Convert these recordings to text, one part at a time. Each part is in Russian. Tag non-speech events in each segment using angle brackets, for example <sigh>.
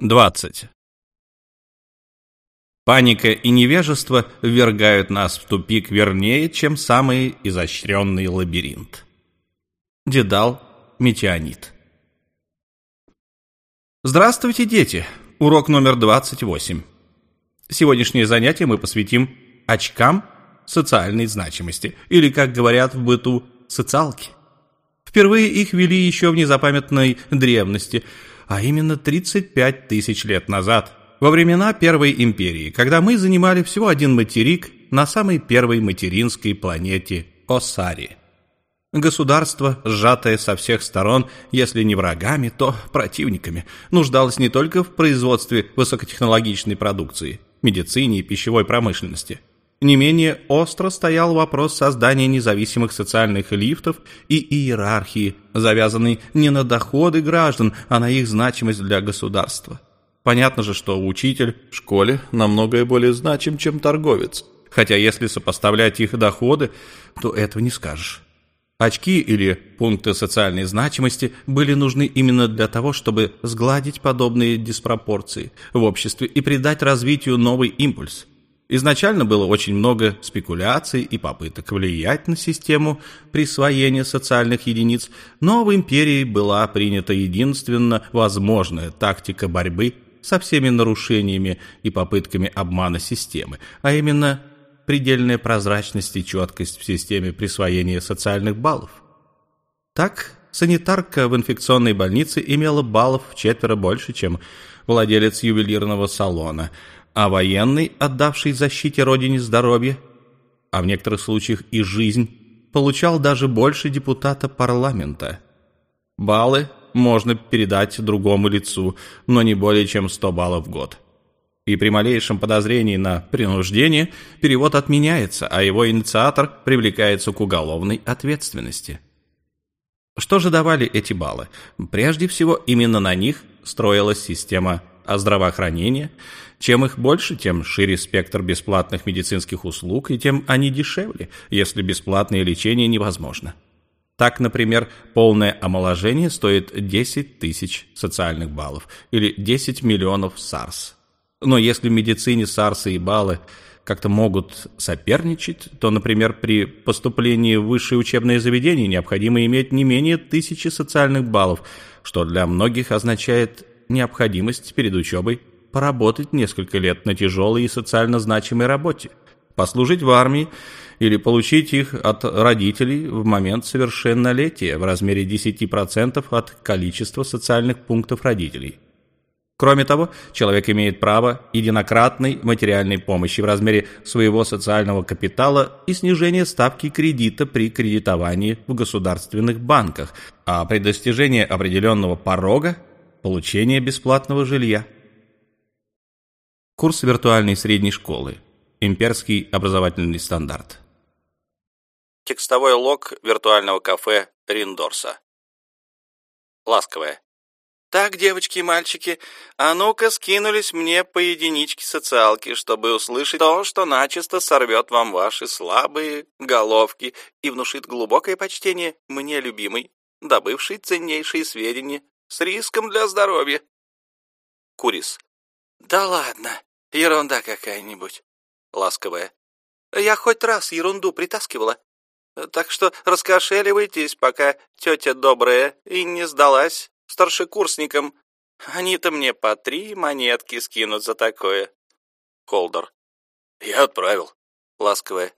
20. Паника и невежество ввергают нас в тупик вернее, чем самый изощренный лабиринт. Дедал Метеонит. Здравствуйте, дети! Урок номер 28. Сегодняшнее занятие мы посвятим очкам социальной значимости, или, как говорят в быту, социалки. Впервые их ввели еще в незапамятной древности, а именно 35 тысяч лет назад, во времена Первой империи, когда мы занимали всего один материк на самой первой материнской планете Осари. Государство, сжатое со всех сторон, если не врагами, то противниками, нуждалось не только в производстве высокотехнологичной продукции, медицине и пищевой промышленности – не менее остро стоял вопрос создания независимых социальных лифтов и иерархии, завязанной не на доходы граждан, а на их значимость для государства. Понятно же, что учитель в школе намного более значим, чем торговец. Хотя если сопоставлять их доходы, то этого не скажешь. Очки или пункты социальной значимости были нужны именно для того, чтобы сгладить подобные диспропорции в обществе и придать развитию новый импульс. Изначально было очень много спекуляций и попыток влиять на систему присвоения социальных единиц, но в империи была принята единственно возможная тактика борьбы со всеми нарушениями и попытками обмана системы, а именно предельная прозрачность и четкость в системе присвоения социальных баллов. Так, санитарка в инфекционной больнице имела баллов в четверо больше, чем владелец ювелирного салона – а военный, отдавший защите родине здоровье, а в некоторых случаях и жизнь, получал даже больше депутата парламента. Баллы можно передать другому лицу, но не более чем 100 баллов в год. И при малейшем подозрении на принуждение перевод отменяется, а его инициатор привлекается к уголовной ответственности. Что же давали эти баллы? Прежде всего, именно на них строилась система здравоохранения, чем их больше, тем шире спектр бесплатных медицинских услуг, и тем они дешевле, если бесплатное лечение невозможно. Так, например, полное омоложение стоит 10 тысяч социальных баллов или 10 миллионов САРС. Но если в медицине САРСы и баллы как-то могут соперничать, то, например, при поступлении в высшее учебное заведение необходимо иметь не менее тысячи социальных баллов, что для многих означает необходимость перед учебой поработать несколько лет на тяжелой и социально значимой работе, послужить в армии или получить их от родителей в момент совершеннолетия в размере 10% от количества социальных пунктов родителей. Кроме того, человек имеет право единократной материальной помощи в размере своего социального капитала и снижения ставки кредита при кредитовании в государственных банках, а при достижении определенного порога – получение бесплатного жилья. Курс виртуальной средней школы. Имперский образовательный стандарт. Текстовой лог виртуального кафе Риндорса. Ласковая. Так, девочки и мальчики, а ну-ка скинулись мне по единичке социалки, чтобы услышать то, что начисто сорвет вам ваши слабые головки и внушит глубокое почтение мне любимой, добывшей ценнейшие сведения с риском для здоровья. Курис. Да ладно, Ерунда какая-нибудь. Ласковая. Я хоть раз ерунду притаскивала. Так что раскошеливайтесь, пока тетя добрая и не сдалась старшекурсникам. Они-то мне по три монетки скинут за такое. Холдер. Я отправил. Ласковая.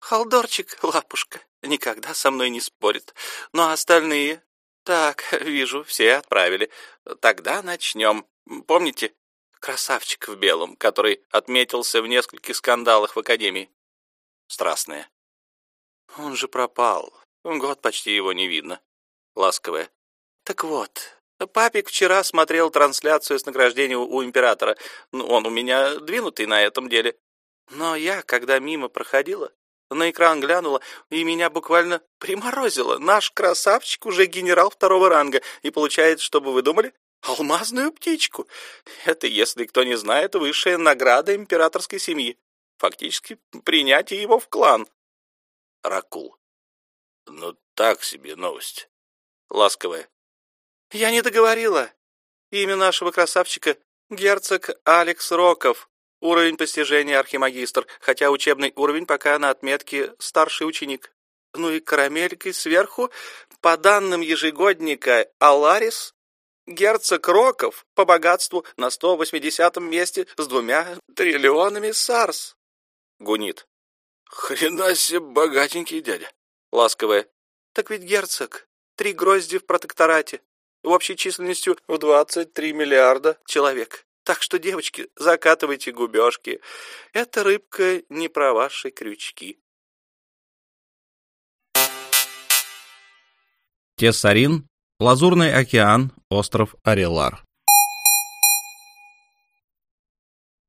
Холдорчик, лапушка, никогда со мной не спорит. Но остальные... Так, <laughs> вижу, все отправили. Тогда начнем. Помните, Красавчик в белом, который отметился в нескольких скандалах в Академии. Страстная. Он же пропал. Год почти его не видно. Ласковая. Так вот, папик вчера смотрел трансляцию с награждением у императора. Ну, он у меня двинутый на этом деле. Но я, когда мимо проходила, на экран глянула, и меня буквально приморозило. Наш красавчик уже генерал второго ранга, и получается, чтобы вы думали, Алмазную птичку. Это, если кто не знает, высшая награда императорской семьи. Фактически принятие его в клан. Ракул. Ну, так себе новость. Ласковая. Я не договорила. Имя нашего красавчика Герцог Алекс Роков. Уровень постижения архимагистр, хотя учебный уровень пока на отметке старший ученик. Ну и карамелькой сверху, по данным ежегодника Аларис, герцог Роков по богатству на 180-м месте с двумя триллионами сарс. Гунит. Хрена себе богатенький дядя. Ласковая. Так ведь герцог. Три грозди в протекторате. В общей численностью в 23 миллиарда человек. Так что, девочки, закатывайте губежки. Эта рыбка не про ваши крючки. Тессарин, Лазурный океан, остров Арелар.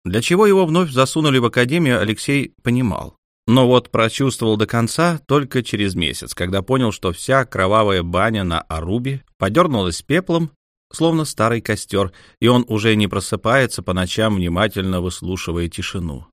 Для чего его вновь засунули в академию, Алексей понимал. Но вот прочувствовал до конца только через месяц, когда понял, что вся кровавая баня на Арубе подернулась пеплом, словно старый костер, и он уже не просыпается по ночам, внимательно выслушивая тишину.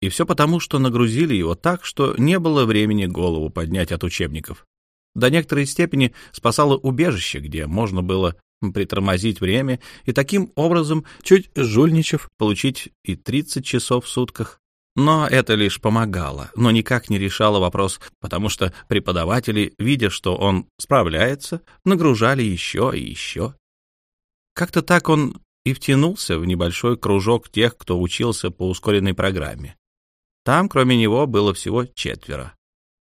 И все потому, что нагрузили его так, что не было времени голову поднять от учебников. До некоторой степени спасало убежище, где можно было притормозить время и таким образом, чуть жульничав, получить и 30 часов в сутках. Но это лишь помогало, но никак не решало вопрос, потому что преподаватели, видя, что он справляется, нагружали еще и еще. Как-то так он и втянулся в небольшой кружок тех, кто учился по ускоренной программе. Там, кроме него, было всего четверо.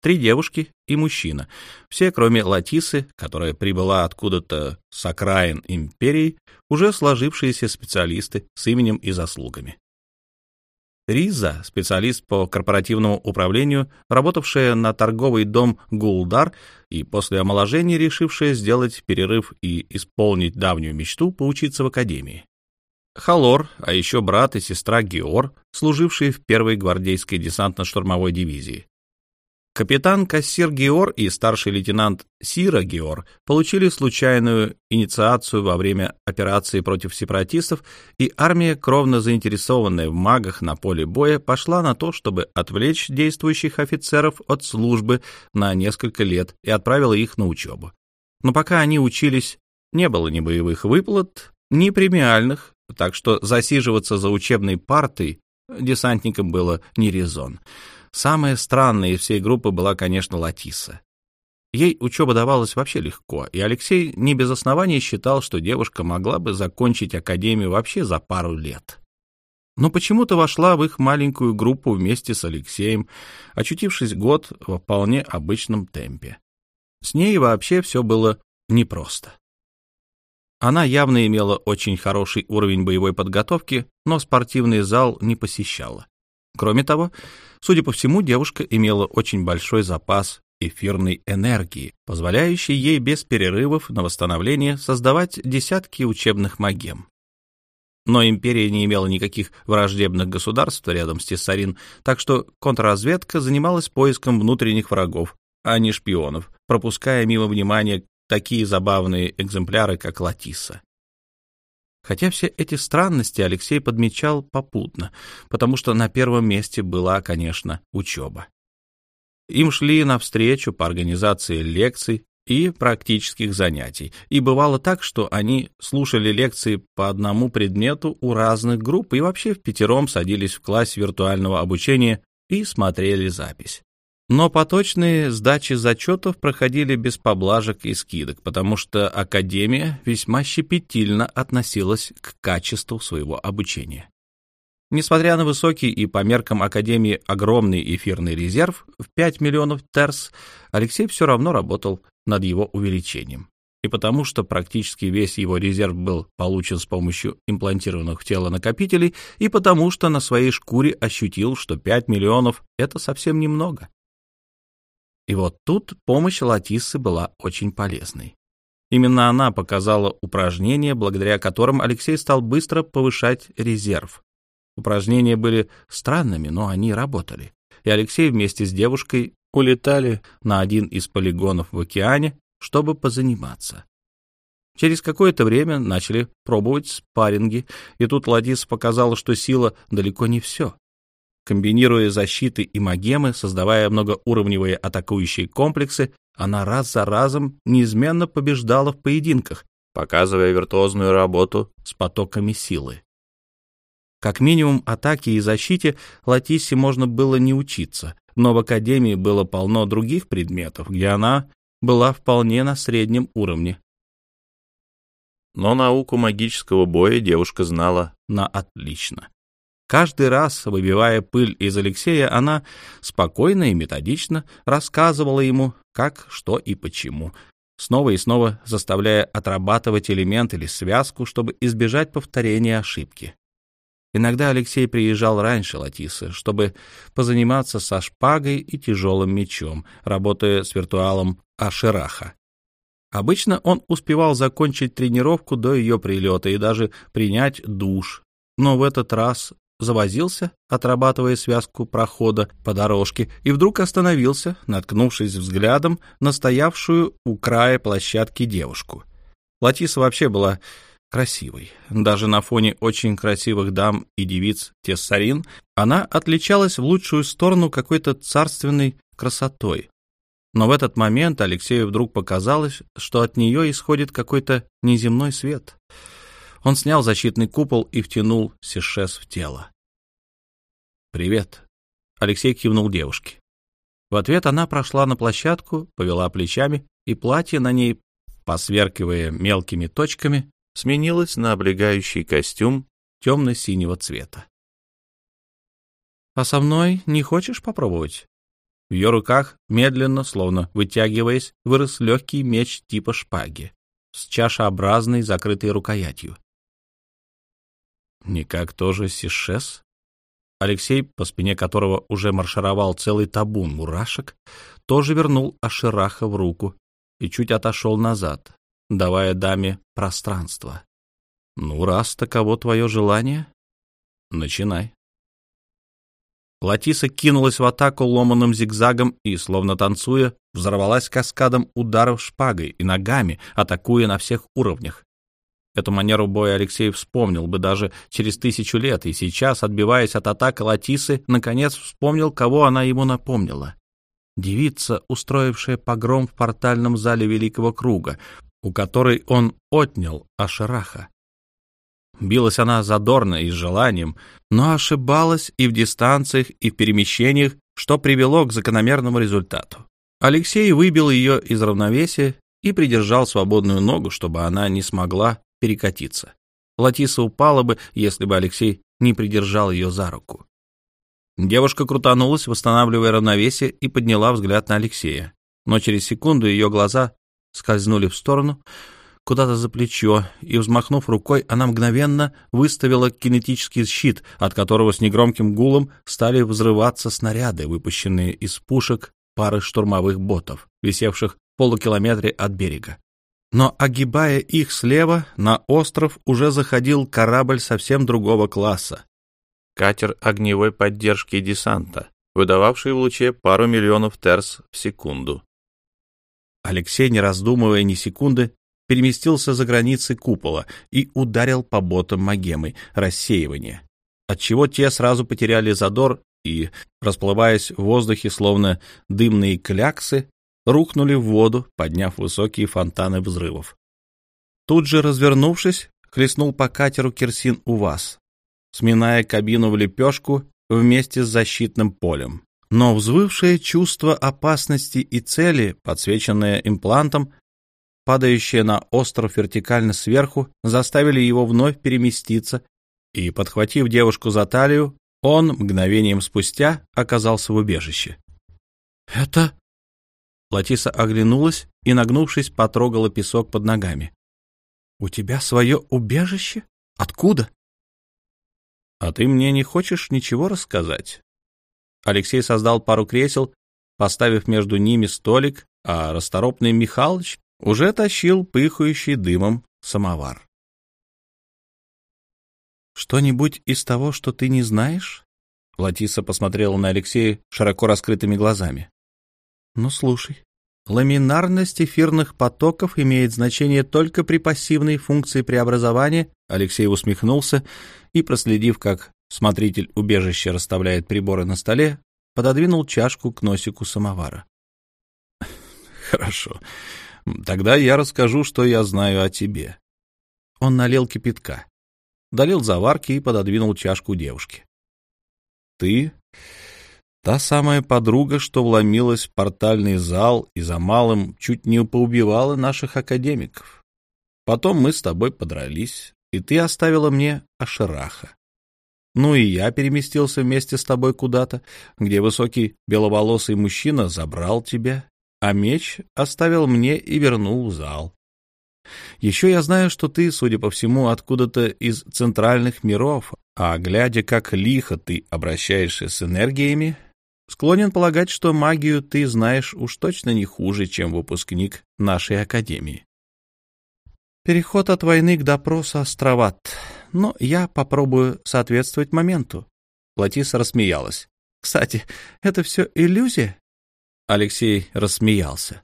Три девушки и мужчина. Все, кроме Латисы, которая прибыла откуда-то с окраин империи, уже сложившиеся специалисты с именем и заслугами. Риза, специалист по корпоративному управлению, работавшая на торговый дом Гулдар и после омоложения решившая сделать перерыв и исполнить давнюю мечту поучиться в академии. Халор, а еще брат и сестра Геор, служившие в первой гвардейской десантно-штурмовой дивизии. Капитан Кассир Геор и старший лейтенант Сира Геор получили случайную инициацию во время операции против сепаратистов, и армия, кровно заинтересованная в магах на поле боя, пошла на то, чтобы отвлечь действующих офицеров от службы на несколько лет и отправила их на учебу. Но пока они учились, не было ни боевых выплат, ни премиальных, так что засиживаться за учебной партой десантникам было не резон. Самая странная из всей группы была, конечно, Латиса. Ей учеба давалась вообще легко, и Алексей не без оснований считал, что девушка могла бы закончить академию вообще за пару лет. Но почему-то вошла в их маленькую группу вместе с Алексеем, очутившись год во вполне обычном темпе. С ней вообще все было непросто. Она явно имела очень хороший уровень боевой подготовки, но спортивный зал не посещала. Кроме того, судя по всему, девушка имела очень большой запас эфирной энергии, позволяющей ей без перерывов на восстановление создавать десятки учебных магем. Но империя не имела никаких враждебных государств рядом с Тессарин, так что контрразведка занималась поиском внутренних врагов, а не шпионов, пропуская мимо внимания такие забавные экземпляры, как Латиса. Хотя все эти странности Алексей подмечал попутно, потому что на первом месте была, конечно, учеба. Им шли навстречу по организации лекций и практических занятий, и бывало так, что они слушали лекции по одному предмету у разных групп и вообще в пятером садились в класс виртуального обучения и смотрели запись. Но поточные сдачи зачетов проходили без поблажек и скидок, потому что Академия весьма щепетильно относилась к качеству своего обучения. Несмотря на высокий и по меркам Академии огромный эфирный резерв в 5 миллионов терс, Алексей все равно работал над его увеличением. И потому что практически весь его резерв был получен с помощью имплантированных в тело накопителей, и потому что на своей шкуре ощутил, что 5 миллионов — это совсем немного. И вот тут помощь Латиссы была очень полезной. Именно она показала упражнения, благодаря которым Алексей стал быстро повышать резерв. Упражнения были странными, но они работали. И Алексей вместе с девушкой улетали на один из полигонов в океане, чтобы позаниматься. Через какое-то время начали пробовать спарринги, и тут Ладис показала, что сила далеко не все. Комбинируя защиты и магемы, создавая многоуровневые атакующие комплексы, она раз за разом неизменно побеждала в поединках, показывая виртуозную работу с потоками силы. Как минимум атаке и защите Латиссе можно было не учиться, но в академии было полно других предметов, где она была вполне на среднем уровне. Но науку магического боя девушка знала на отлично. Каждый раз, выбивая пыль из Алексея, она спокойно и методично рассказывала ему, как, что и почему, снова и снова заставляя отрабатывать элемент или связку, чтобы избежать повторения ошибки. Иногда Алексей приезжал раньше Латисы, чтобы позаниматься со шпагой и тяжелым мечом, работая с виртуалом Ашираха. Обычно он успевал закончить тренировку до ее прилета и даже принять душ, но в этот раз завозился, отрабатывая связку прохода по дорожке, и вдруг остановился, наткнувшись взглядом на стоявшую у края площадки девушку. Латиса вообще была красивой. Даже на фоне очень красивых дам и девиц Тессарин она отличалась в лучшую сторону какой-то царственной красотой. Но в этот момент Алексею вдруг показалось, что от нее исходит какой-то неземной свет. Он снял защитный купол и втянул Сишес в тело. «Привет», — Алексей кивнул девушке. В ответ она прошла на площадку, повела плечами, и платье на ней, посверкивая мелкими точками, сменилось на облегающий костюм темно-синего цвета. «А со мной не хочешь попробовать?» В ее руках, медленно, словно вытягиваясь, вырос легкий меч типа шпаги с чашеобразной закрытой рукоятью. «Никак тоже сишес?» Алексей, по спине которого уже маршировал целый табун мурашек, тоже вернул Ашираха в руку и чуть отошел назад, давая даме пространство. «Ну, раз таково твое желание, начинай». Латиса кинулась в атаку ломаным зигзагом и, словно танцуя, взорвалась каскадом ударов шпагой и ногами, атакуя на всех уровнях. Эту манеру боя Алексей вспомнил бы даже через тысячу лет, и сейчас, отбиваясь от атак Латисы, наконец вспомнил, кого она ему напомнила. Девица, устроившая погром в портальном зале Великого Круга, у которой он отнял Ашераха. Билась она задорно и с желанием, но ошибалась и в дистанциях, и в перемещениях, что привело к закономерному результату. Алексей выбил ее из равновесия и придержал свободную ногу, чтобы она не смогла перекатиться. Латиса упала бы, если бы Алексей не придержал ее за руку. Девушка крутанулась, восстанавливая равновесие, и подняла взгляд на Алексея. Но через секунду ее глаза скользнули в сторону, куда-то за плечо, и, взмахнув рукой, она мгновенно выставила кинетический щит, от которого с негромким гулом стали взрываться снаряды, выпущенные из пушек пары штурмовых ботов, висевших в полукилометре от берега. Но, огибая их слева, на остров уже заходил корабль совсем другого класса. Катер огневой поддержки десанта, выдававший в луче пару миллионов терс в секунду. Алексей, не раздумывая ни секунды, переместился за границы купола и ударил по ботам магемой рассеивания, отчего те сразу потеряли задор и, расплываясь в воздухе словно дымные кляксы, рухнули в воду, подняв высокие фонтаны взрывов. Тут же, развернувшись, хлестнул по катеру керсин у вас, сминая кабину в лепешку вместе с защитным полем. Но взвывшее чувство опасности и цели, подсвеченное имплантом, падающее на остров вертикально сверху, заставили его вновь переместиться, и, подхватив девушку за талию, он мгновением спустя оказался в убежище. «Это...» Латиса оглянулась и, нагнувшись, потрогала песок под ногами. «У тебя свое убежище? Откуда?» «А ты мне не хочешь ничего рассказать?» Алексей создал пару кресел, поставив между ними столик, а расторопный Михалыч уже тащил пыхающий дымом самовар. «Что-нибудь из того, что ты не знаешь?» Латиса посмотрела на Алексея широко раскрытыми глазами. Ну, слушай. Ламинарность эфирных потоков имеет значение только при пассивной функции преобразования. Алексей усмехнулся и, проследив, как смотритель убежища расставляет приборы на столе, пододвинул чашку к носику самовара. <laughs> Хорошо. Тогда я расскажу, что я знаю о тебе. Он налил кипятка, долил заварки и пододвинул чашку девушке. «Ты та самая подруга, что вломилась в портальный зал и за малым чуть не поубивала наших академиков. Потом мы с тобой подрались, и ты оставила мне Ашираха. Ну и я переместился вместе с тобой куда-то, где высокий беловолосый мужчина забрал тебя, а меч оставил мне и вернул в зал. Еще я знаю, что ты, судя по всему, откуда-то из центральных миров, а глядя, как лихо ты обращаешься с энергиями, склонен полагать, что магию ты знаешь уж точно не хуже, чем выпускник нашей академии. Переход от войны к допросу островат, но я попробую соответствовать моменту. Латиса рассмеялась. Кстати, это все иллюзия? Алексей рассмеялся.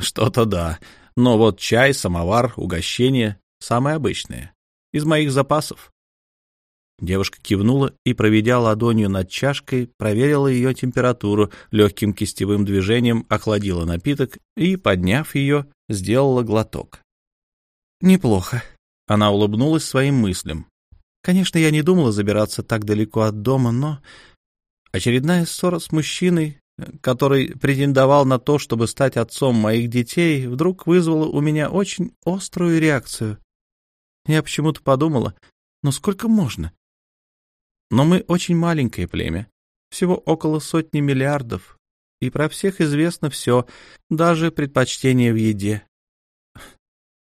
Что-то да, но вот чай, самовар, угощение — самое обычное. Из моих запасов. Девушка кивнула и, проведя ладонью над чашкой, проверила ее температуру, легким кистевым движением охладила напиток и, подняв ее, сделала глоток. Неплохо. Она улыбнулась своим мыслям. Конечно, я не думала забираться так далеко от дома, но... Очередная ссора с мужчиной, который претендовал на то, чтобы стать отцом моих детей, вдруг вызвала у меня очень острую реакцию. Я почему-то подумала, ну сколько можно? Но мы очень маленькое племя, всего около сотни миллиардов, и про всех известно все, даже предпочтение в еде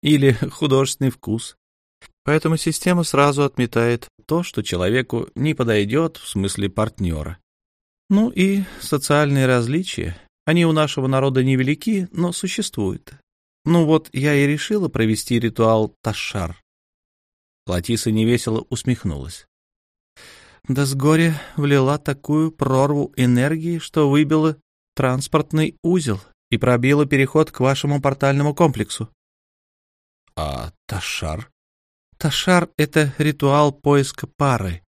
или <laughs> художественный вкус. Поэтому система сразу отметает то, что человеку не подойдет в смысле партнера. Ну и социальные различия. Они у нашего народа невелики, но существуют. Ну вот я и решила провести ритуал Ташар. Латиса невесело усмехнулась. Да с горя влила такую прорву энергии, что выбила транспортный узел и пробила переход к вашему портальному комплексу. А Ташар? Ташар — это ритуал поиска пары.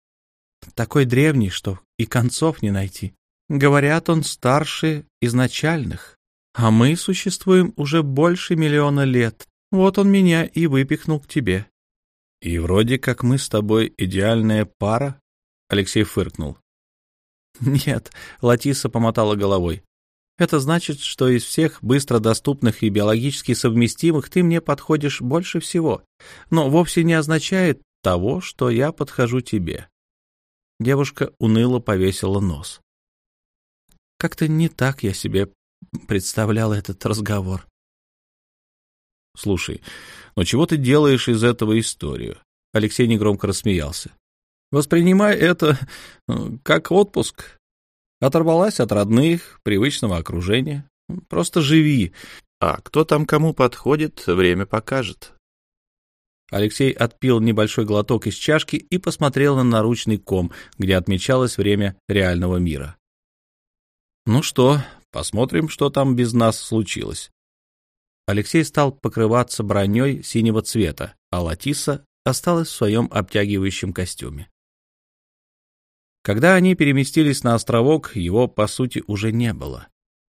Такой древний, что и концов не найти. Говорят, он старше изначальных. А мы существуем уже больше миллиона лет. Вот он меня и выпихнул к тебе. И вроде как мы с тобой идеальная пара, Алексей фыркнул. Нет, Латиса помотала головой. Это значит, что из всех быстро доступных и биологически совместимых ты мне подходишь больше всего, но вовсе не означает того, что я подхожу тебе. Девушка уныло повесила нос. Как-то не так я себе представлял этот разговор. Слушай, ну чего ты делаешь из этого историю? Алексей негромко рассмеялся. Воспринимай это э, как отпуск, Оторвалась от родных, привычного окружения. Просто живи. А кто там кому подходит, время покажет. Алексей отпил небольшой глоток из чашки и посмотрел на наручный ком, где отмечалось время реального мира. «Ну что, посмотрим, что там без нас случилось». Алексей стал покрываться броней синего цвета, а Латиса осталась в своем обтягивающем костюме. Когда они переместились на островок, его, по сути, уже не было.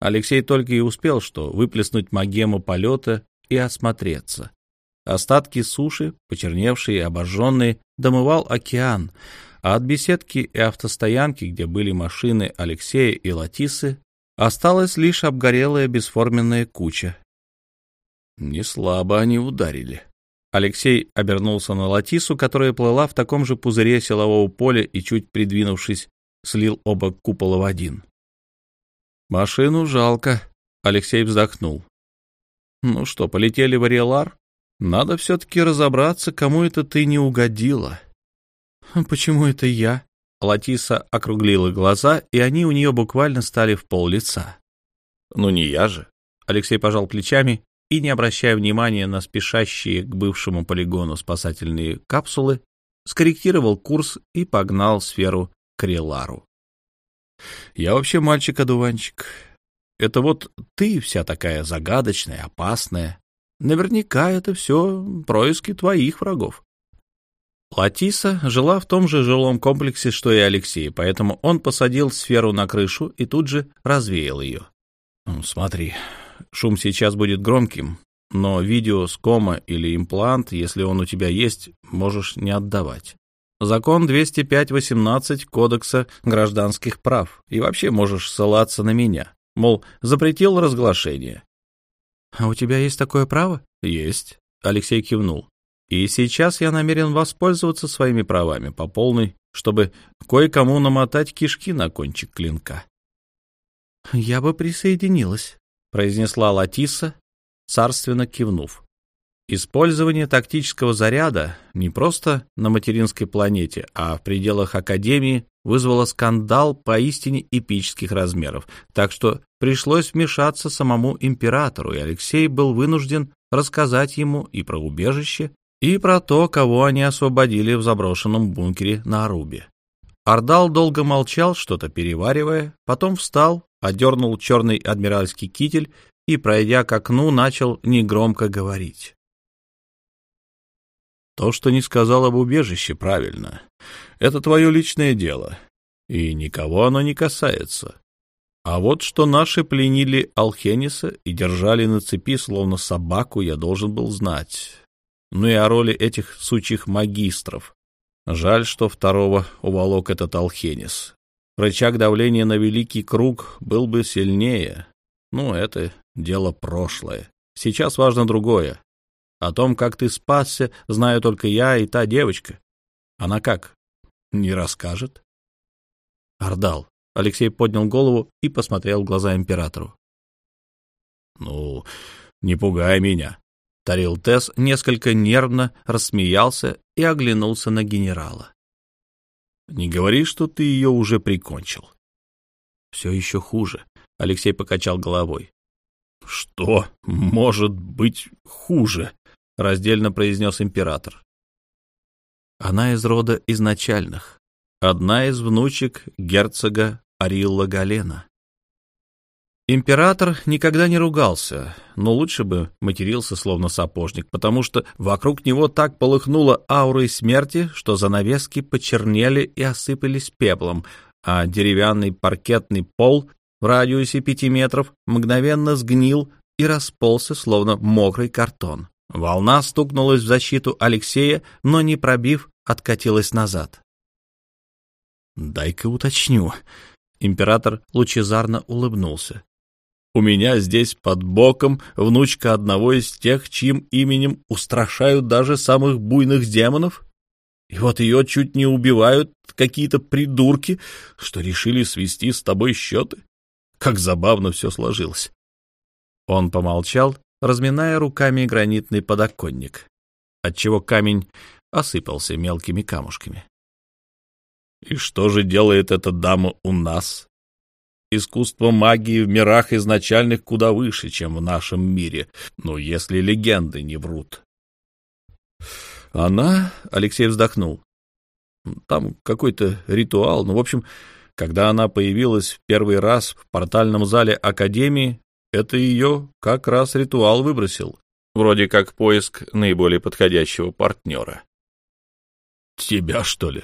Алексей только и успел, что выплеснуть магему полета и осмотреться. Остатки суши, почерневшие и обожженные, домывал океан, а от беседки и автостоянки, где были машины Алексея и Латисы, осталась лишь обгорелая бесформенная куча. Не слабо они ударили. Алексей обернулся на Латису, которая плыла в таком же пузыре силового поля и, чуть придвинувшись, слил оба купола в один. «Машину жалко», — Алексей вздохнул. «Ну что, полетели в Ариэлар? Надо все-таки разобраться, кому это ты не угодила». <laughs> «Почему это я?» Латиса округлила глаза, и они у нее буквально стали в пол лица. «Ну не я же». Алексей пожал плечами и, не обращая внимания на спешащие к бывшему полигону спасательные капсулы, скорректировал курс и погнал сферу к Релару. «Я вообще мальчик-одуванчик. Это вот ты вся такая загадочная, опасная. Наверняка это все происки твоих врагов». Латиса жила в том же жилом комплексе, что и Алексей, поэтому он посадил сферу на крышу и тут же развеял ее. «Ну, «Смотри, Шум сейчас будет громким, но видео с кома или имплант, если он у тебя есть, можешь не отдавать. Закон 205.18 Кодекса гражданских прав, и вообще можешь ссылаться на меня. Мол, запретил разглашение. — А у тебя есть такое право? — Есть. Алексей кивнул. И сейчас я намерен воспользоваться своими правами по полной, чтобы кое-кому намотать кишки на кончик клинка. — Я бы присоединилась, — произнесла Латиса, царственно кивнув. Использование тактического заряда не просто на материнской планете, а в пределах Академии вызвало скандал поистине эпических размеров, так что пришлось вмешаться самому императору, и Алексей был вынужден рассказать ему и про убежище, и про то, кого они освободили в заброшенном бункере на Арубе. Ардал долго молчал, что-то переваривая, потом встал, одернул черный адмиральский китель и, пройдя к окну, начал негромко говорить. То, что не сказал об убежище, правильно. Это твое личное дело, и никого оно не касается. А вот что наши пленили Алхениса и держали на цепи, словно собаку, я должен был знать. Ну и о роли этих сучьих магистров. Жаль, что второго уволок этот Алхенис. Рычаг давления на великий круг был бы сильнее. Ну, это дело прошлое. Сейчас важно другое. О том, как ты спасся, знаю только я и та девочка. Она как? Не расскажет? Ордал. Алексей поднял голову и посмотрел в глаза императору. Ну, не пугай меня. Тарил Тесс несколько нервно рассмеялся и оглянулся на генерала. Не говори, что ты ее уже прикончил. Все еще хуже. Алексей покачал головой. Что может быть хуже? — раздельно произнес император. Она из рода изначальных, одна из внучек герцога Арилла Галена. Император никогда не ругался, но лучше бы матерился словно сапожник, потому что вокруг него так полыхнуло аурой смерти, что занавески почернели и осыпались пеплом, а деревянный паркетный пол в радиусе пяти метров мгновенно сгнил и расползся, словно мокрый картон. Волна стукнулась в защиту Алексея, но, не пробив, откатилась назад. «Дай-ка уточню». Император лучезарно улыбнулся. «У меня здесь под боком внучка одного из тех, чьим именем устрашают даже самых буйных демонов? И вот ее чуть не убивают какие-то придурки, что решили свести с тобой счеты? Как забавно все сложилось». Он помолчал разминая руками гранитный подоконник, отчего камень осыпался мелкими камушками. «И что же делает эта дама у нас?» Искусство магии в мирах изначальных куда выше, чем в нашем мире, ну, если легенды не врут. Она, Алексей вздохнул, там какой-то ритуал, ну, в общем, когда она появилась в первый раз в портальном зале Академии, это ее как раз ритуал выбросил. Вроде как поиск наиболее подходящего партнера. «Тебя, что ли?»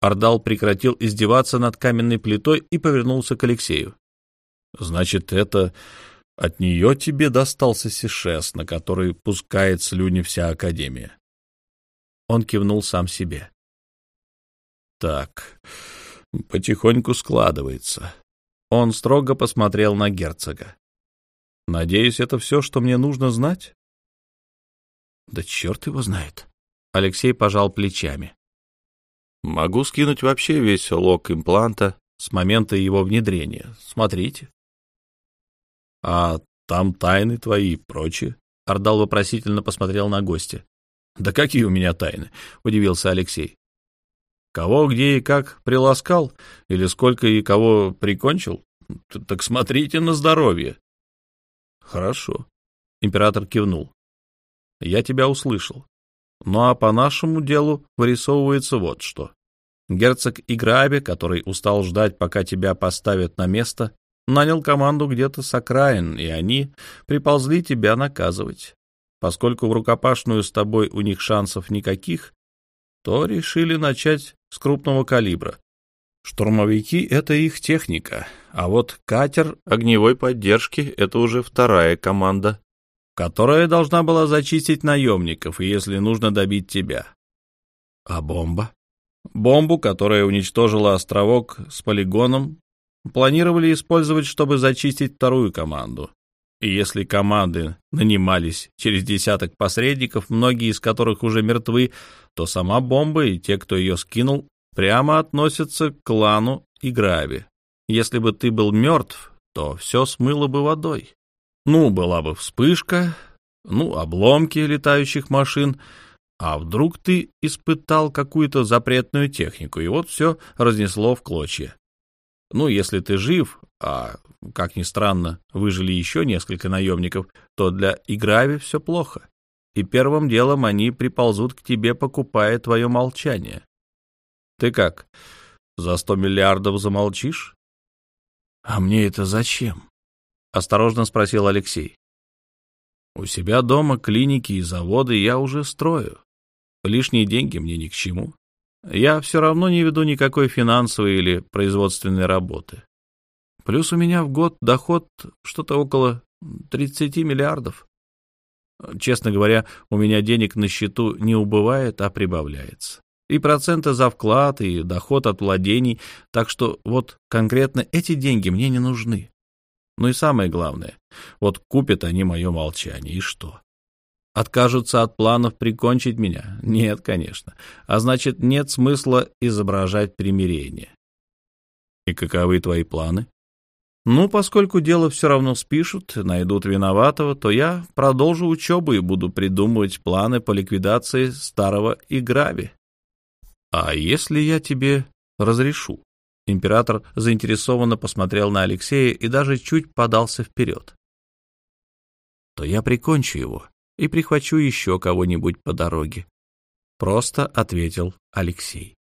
Ардал прекратил издеваться над каменной плитой и повернулся к Алексею. «Значит, это от нее тебе достался сишес, на который пускает слюни вся Академия?» Он кивнул сам себе. «Так, потихоньку складывается». Он строго посмотрел на герцога. Надеюсь, это все, что мне нужно знать? Да черт его знает. Алексей пожал плечами. Могу скинуть вообще весь лог импланта с момента его внедрения. Смотрите. А там тайны твои и прочее. Ардал вопросительно посмотрел на гостя. «Да какие у меня тайны?» — удивился Алексей. «Кого, где и как приласкал? Или сколько и кого прикончил? Так смотрите на здоровье. Хорошо. Император кивнул. Я тебя услышал. Ну а по нашему делу вырисовывается вот что. Герцог Играбе, который устал ждать, пока тебя поставят на место, нанял команду где-то с окраин, и они приползли тебя наказывать. Поскольку в рукопашную с тобой у них шансов никаких, то решили начать с крупного калибра. Штурмовики — это их техника, а вот катер огневой поддержки — это уже вторая команда. Которая должна была зачистить наемников, и если нужно добить тебя. А бомба? Бомбу, которая уничтожила островок с полигоном, планировали использовать, чтобы зачистить вторую команду. И если команды нанимались через десяток посредников, многие из которых уже мертвы, то сама бомба и те, кто ее скинул, прямо относятся к клану и Грави. Если бы ты был мертв, то все смыло бы водой. Ну, была бы вспышка, ну, обломки летающих машин, а вдруг ты испытал какую-то запретную технику, и вот все разнесло в клочья. Ну, если ты жив, а, как ни странно, выжили еще несколько наемников, то для Играви все плохо. И первым делом они приползут к тебе, покупая твое молчание. Ты как, за сто миллиардов замолчишь? — А мне это зачем? — осторожно спросил Алексей. — У себя дома клиники и заводы я уже строю. Лишние деньги мне ни к чему. Я все равно не веду никакой финансовой или производственной работы. Плюс у меня в год доход что-то около 30 миллиардов. Честно говоря, у меня денег на счету не убывает, а прибавляется. И проценты за вклад, и доход от владений, так что вот конкретно эти деньги мне не нужны. Ну и самое главное, вот купят они мое молчание, и что? Откажутся от планов прикончить меня? Нет, конечно. А значит, нет смысла изображать примирение. И каковы твои планы? Ну, поскольку дело все равно спишут, найдут виноватого, то я продолжу учебу и буду придумывать планы по ликвидации старого Играви. А если я тебе разрешу? Император заинтересованно посмотрел на Алексея и даже чуть подался вперед. То я прикончу его и прихвачу еще кого-нибудь по дороге. Просто ответил Алексей.